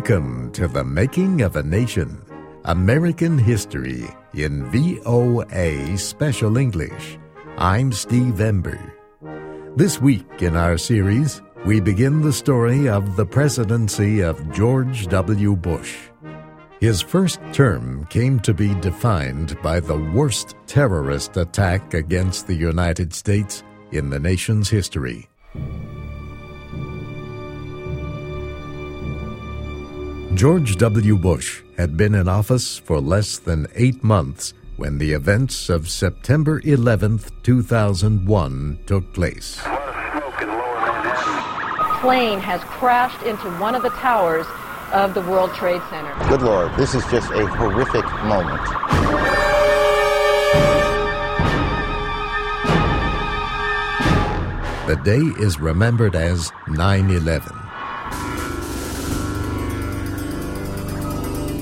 Welcome to the Making of a Nation American History in VOA Special English. I'm Steve Ember. This week in our series, we begin the story of the presidency of George W. Bush. His first term came to be defined by the worst terrorist attack against the United States in the nation's history. George W. Bush had been in office for less than eight months when the events of September 11, 2001 took place. A plane has crashed into one of the towers of the World Trade Center. Good Lord, this is just a horrific moment. The day is remembered as 9 11.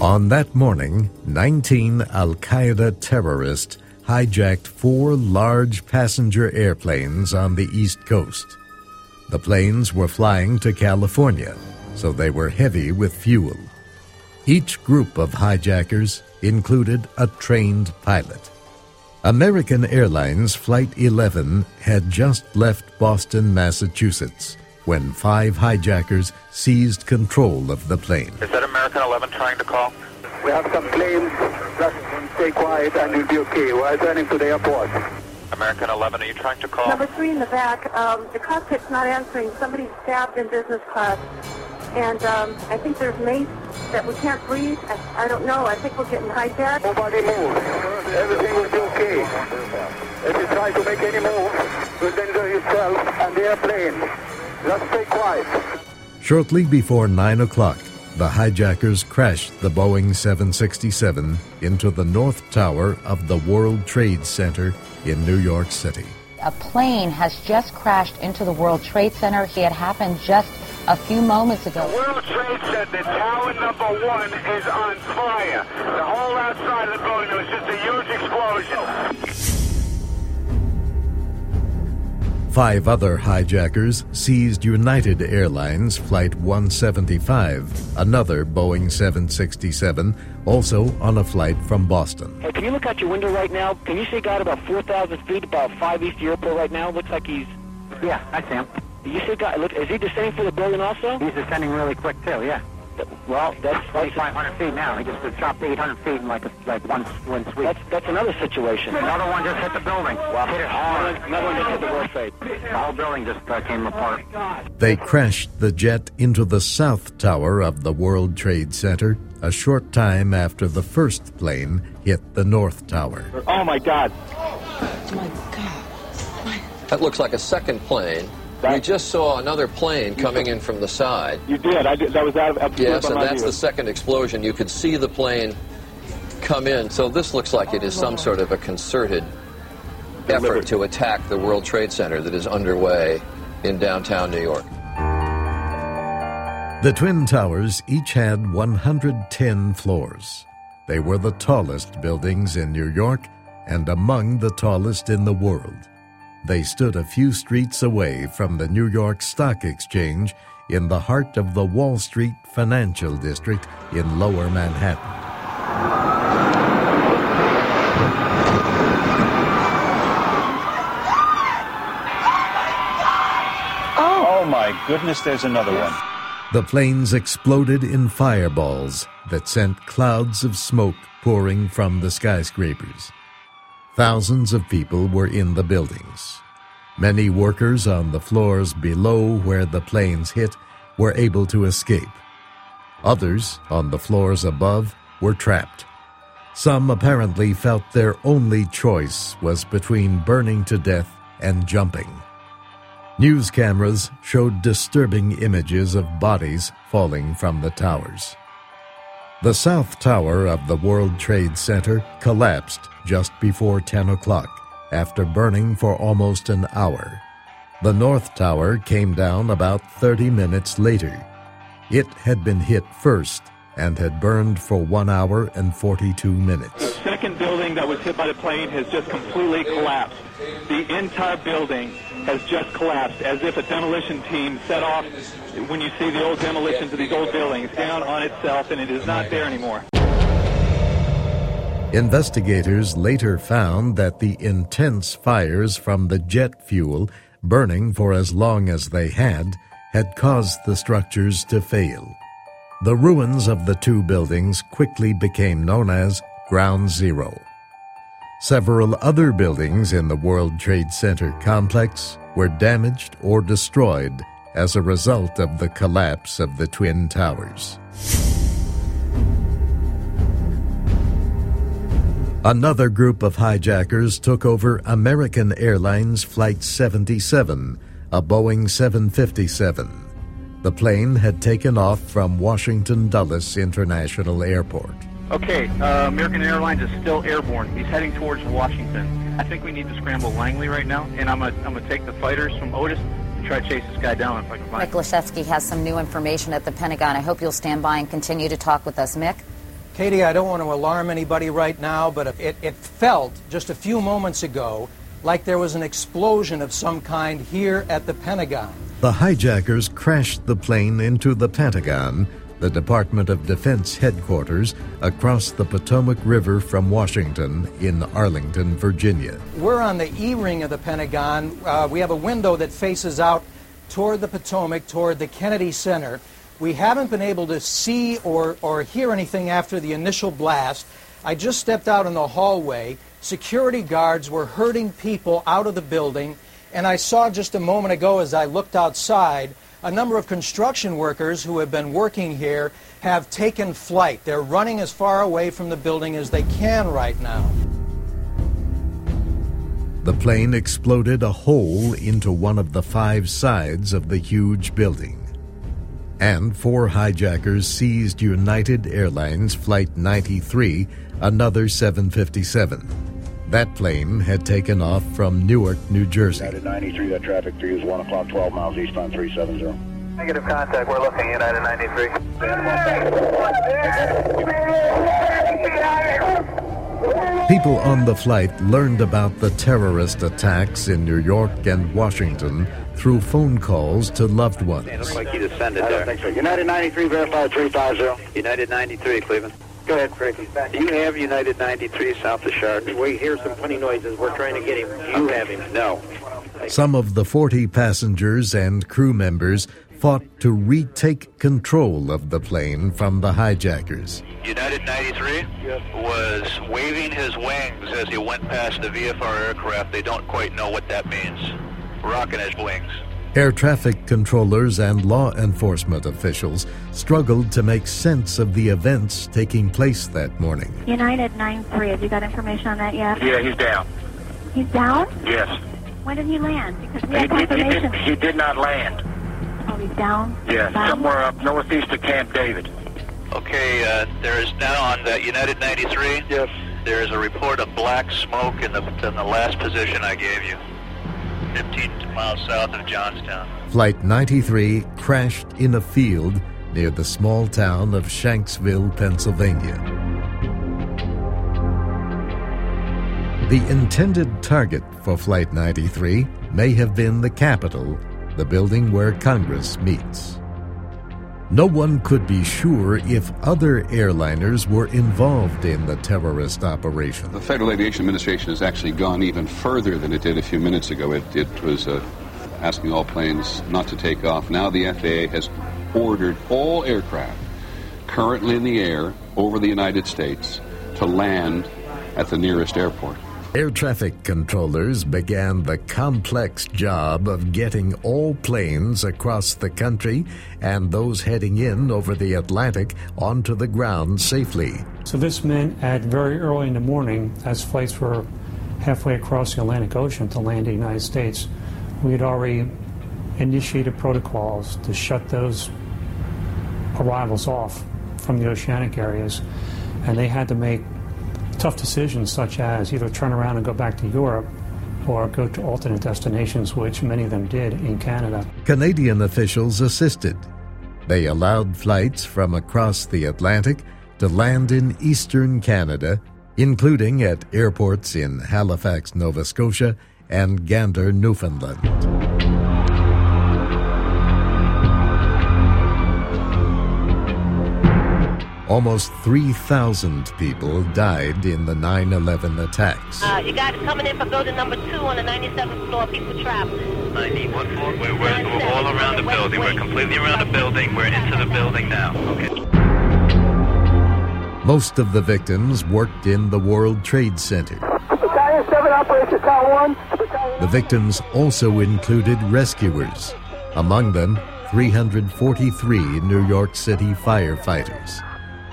On that morning, 19 Al Qaeda terrorists hijacked four large passenger airplanes on the East Coast. The planes were flying to California, so they were heavy with fuel. Each group of hijackers included a trained pilot. American Airlines Flight 11 had just left Boston, Massachusetts, when five hijackers seized control of the plane. Is that American 11 trying to call? We have some claims. Just stay quiet and you'll be okay. We're turning to the airport. American 11, are you trying to call? Number three in the back, um, the cockpit's not answering. Somebody's stabbed in business class. And um, I think there's mace that we can't breathe. I, I don't know. I think we're getting hijacked. Nobody move. Everything will be okay. If you try to make any move, you'll danger yourself and the airplane. Just stay quiet. Shortly before 9 o'clock, the hijackers crashed the Boeing 767 into the North Tower of the World Trade Center in New York City. A plane has just crashed into the World Trade Center. It happened just a few moments ago. The World Trade Center, tower number one is on fire. The whole outside of the building, there was just a huge explosion. Five other hijackers seized United Airlines Flight 175, another Boeing 767, also on a flight from Boston. Hey, can you look out your window right now? Can you see a guy about 4,000 feet, about 5 East Airport right now? Looks like he's... Yeah, I see him. You see a guy... Look, is he descending for the building also? He's descending really quick, too, yeah. Well, that's... 2,500 feet now. He just dropped 800 feet in like, a, like one, one sweep. That's, that's another situation. Another one just hit the building. Well, hit it hard. Another one just hit the World Trade. The whole building just uh, came apart. They crashed the jet into the South Tower of the World Trade Center a short time after the first plane hit the North Tower. Oh, my God. Oh, my God. That looks like a second plane. We just saw another plane coming in from the side. You did. I did. That was out of Yes, and that's the second explosion. You could see the plane come in. So this looks like it is some sort of a concerted effort to attack the World Trade Center that is underway in downtown New York. The Twin Towers each had 110 floors. They were the tallest buildings in New York and among the tallest in the world. They stood a few streets away from the New York Stock Exchange in the heart of the Wall Street financial district in lower Manhattan. Oh my goodness, there's another one. The planes exploded in fireballs that sent clouds of smoke pouring from the skyscrapers. Thousands of people were in the buildings. Many workers on the floors below where the planes hit were able to escape. Others, on the floors above, were trapped. Some apparently felt their only choice was between burning to death and jumping. News cameras showed disturbing images of bodies falling from the towers. The South Tower of the World Trade Center collapsed just before 10 o'clock after burning for almost an hour. The North Tower came down about 30 minutes later. It had been hit first and had burned for one hour and 42 minutes. The second building that was hit by the plane has just completely collapsed. The entire building has just collapsed as if a demolition team set off when you see the old demolitions of these old buildings down on itself and it is not there anymore. Investigators later found that the intense fires from the jet fuel burning for as long as they had had caused the structures to fail. The ruins of the two buildings quickly became known as Ground Zero. Several other buildings in the World Trade Center complex were damaged or destroyed as a result of the collapse of the Twin Towers. Another group of hijackers took over American Airlines Flight 77, a Boeing 757. The plane had taken off from Washington Dulles International Airport. Okay, uh, American Airlines is still airborne. He's heading towards Washington. I think we need to scramble Langley right now, and I'm gonna I'm gonna take the fighters from Otis and try to chase this guy down if I can find Miklaszewski has some new information at the Pentagon. I hope you'll stand by and continue to talk with us. Mick? Katie, I don't want to alarm anybody right now, but it, it felt just a few moments ago like there was an explosion of some kind here at the Pentagon. The hijackers crashed the plane into the Pentagon, the Department of Defense headquarters, across the Potomac River from Washington in Arlington, Virginia. We're on the E ring of the Pentagon. Uh, we have a window that faces out toward the Potomac, toward the Kennedy Center. We haven't been able to see or, or hear anything after the initial blast. I just stepped out in the hallway. Security guards were herding people out of the building, and I saw just a moment ago as I looked outside a number of construction workers who have been working here have taken flight. They're running as far away from the building as they can right now. The plane exploded a hole into one of the five sides of the huge building. And four hijackers seized United Airlines Flight 93, another 757. That plane had taken off from Newark, New Jersey. United 93, that traffic for you is 1 o'clock, 12 miles eastbound 370. Negative contact, we're looking, United 93. People on the flight learned about the terrorist attacks in New York and Washington through phone calls to loved ones. Looks like you descended I don't there. think so. United 93, verified 350. United 93, Cleveland. Go ahead, Frankie. Do you have United 93 south of Chardon? We hear some funny noises. We're trying to get him. You have him. No. Some of the 40 passengers and crew members fought to retake control of the plane from the hijackers. United 93 was waving his wings as he went past the VFR aircraft. They don't quite know what that means. Rocking his wings. Air traffic controllers and law enforcement officials struggled to make sense of the events taking place that morning. United 9-3, have you got information on that yet? Yeah, he's down. He's down? Yes. When did he land? Because we He, have he- he did, confirmation. he did not land. Oh, he's down? Yes, Down? somewhere up northeast of Camp David. Okay, uh, there is now on the United 93. Yes. There is a report of black smoke in the in the last position I gave you, 15 miles south of Johnstown. Flight 93 crashed in a field near the small town of Shanksville, Pennsylvania. The intended target for Flight 93 may have been the Capitol, the building where Congress meets. No one could be sure if other airliners were involved in the terrorist operation. The Federal Aviation Administration has actually gone even further than it did a few minutes ago. It, it was uh, asking all planes not to take off. Now the FAA has ordered all aircraft currently in the air over the United States to land at the nearest airport. Air traffic controllers began the complex job of getting all planes across the country and those heading in over the Atlantic onto the ground safely. So this meant at very early in the morning, as flights were halfway across the Atlantic Ocean to land in the United States, we had already initiated protocols to shut those arrivals off from the oceanic areas, and they had to make tough decisions such as either turn around and go back to Europe or go to alternate destinations, which many of them did in Canada. Canadian officials assisted. They allowed flights from across the Atlantic to land in eastern Canada, including at airports in Halifax, Nova Scotia, and Gander, Newfoundland. Almost 3,000 people died in the 9 11 attacks. Uh, you guys coming in for building number two on the 97th floor. People traveling. 90, what floor? We're, we're, we're all around the building. We're completely around the building. We're into the building now. Okay. Most of the victims worked in the World Trade Center. Battalion 7 Operation Tower 1. The victims also included rescuers, among them 343 New York City firefighters.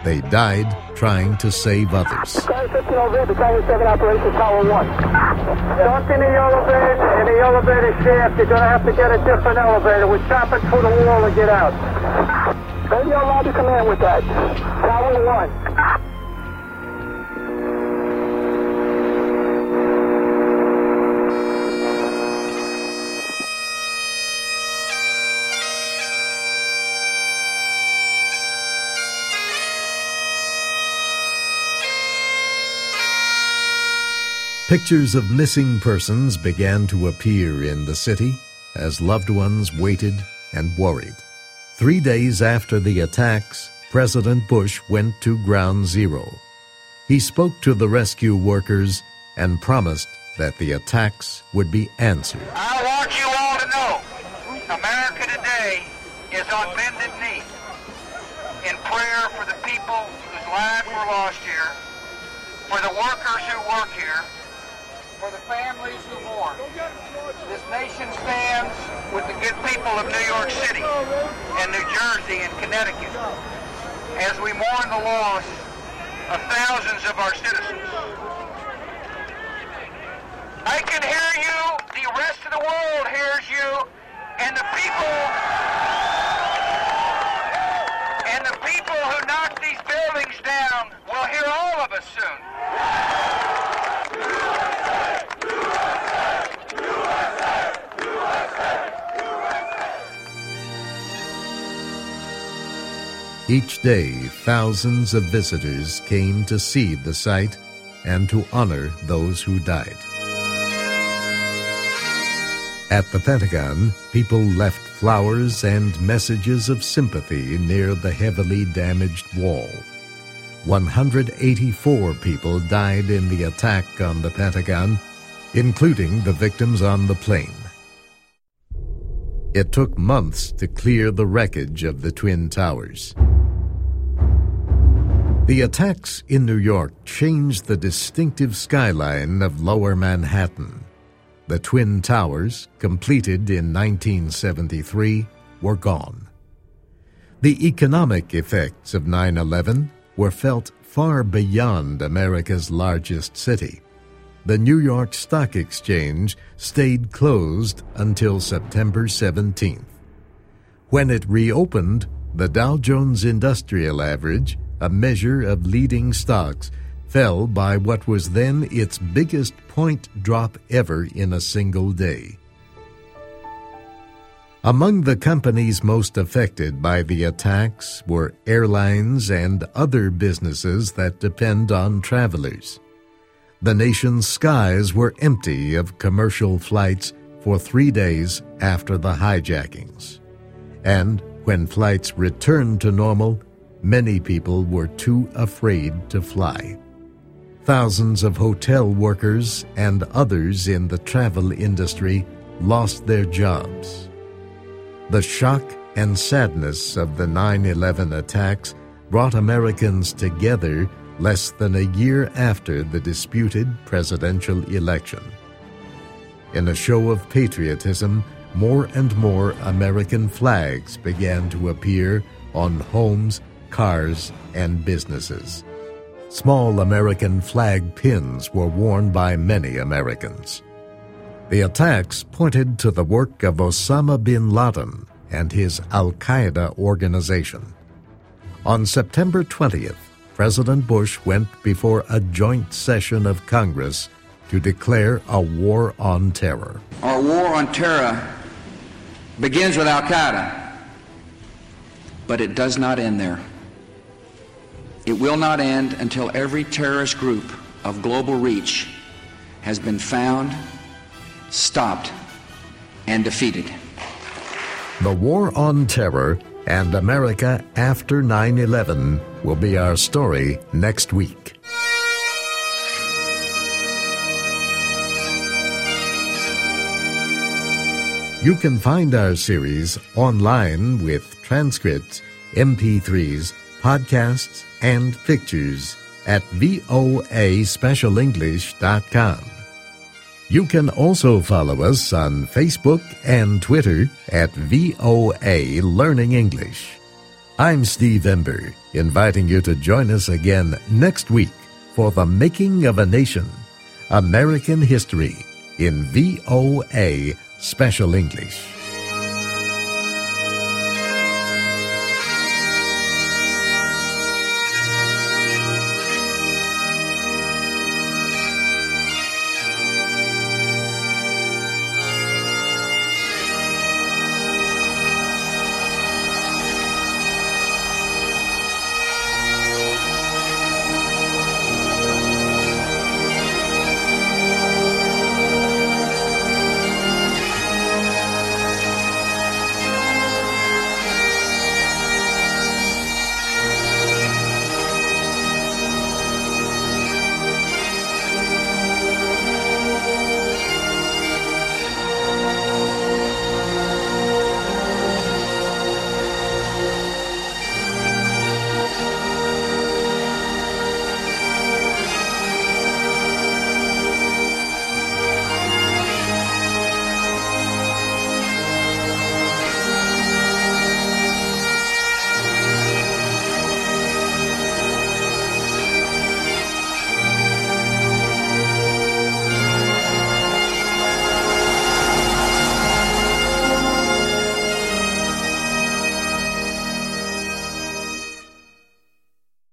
They died trying to save others. Battalion 15 over here, 7 Operation Tower 1. Don't in the elevator, in the elevator shaft, you're going to have to get a different elevator. We're chopping through the wall to get out. Radio lobby command with that. Tower 1. Pictures of missing persons began to appear in the city as loved ones waited and worried. Three days after the attacks, President Bush went to Ground Zero. He spoke to the rescue workers and promised that the attacks would be answered. I want you all to know America today is on bended knee in prayer for the people whose lives were lost here, for the workers who work here, for the families who mourn. This nation stands with the good people of New York City and New Jersey and Connecticut as we mourn the loss of thousands of our citizens. I can hear you, the rest of the world hears you, and the people and the people who knocked these buildings down will hear all of us soon. Each day, thousands of visitors came to see the site and to honor those who died. At the Pentagon, people left flowers and messages of sympathy near the heavily damaged wall. 184 people died in the attack on the Pentagon, including the victims on the plane. It took months to clear the wreckage of the Twin Towers. The attacks in New York changed the distinctive skyline of lower Manhattan. The Twin Towers, completed in 1973, were gone. The economic effects of 9 11 were felt far beyond America's largest city. The New York Stock Exchange stayed closed until September 17th. When it reopened, the Dow Jones Industrial Average, a measure of leading stocks, fell by what was then its biggest point drop ever in a single day. Among the companies most affected by the attacks were airlines and other businesses that depend on travelers. The nation's skies were empty of commercial flights for three days after the hijackings. And when flights returned to normal, many people were too afraid to fly. Thousands of hotel workers and others in the travel industry lost their jobs. The shock and sadness of the 9 11 attacks brought Americans together less than a year after the disputed presidential election. In a show of patriotism, more and more American flags began to appear on homes, cars, and businesses. Small American flag pins were worn by many Americans. The attacks pointed to the work of Osama bin Laden and his Al Qaeda organization. On September 20th, President Bush went before a joint session of Congress to declare a war on terror. Our war on terror begins with Al Qaeda. But it does not end there. It will not end until every terrorist group of global reach has been found, stopped, and defeated. The War on Terror and America after 9 11 will be our story next week. You can find our series online with transcripts, MP3s, podcasts, and pictures at voaspecialenglish.com. You can also follow us on Facebook and Twitter at VOA Learning English. I'm Steve Ember, inviting you to join us again next week for The Making of a Nation American History in VOA Special English.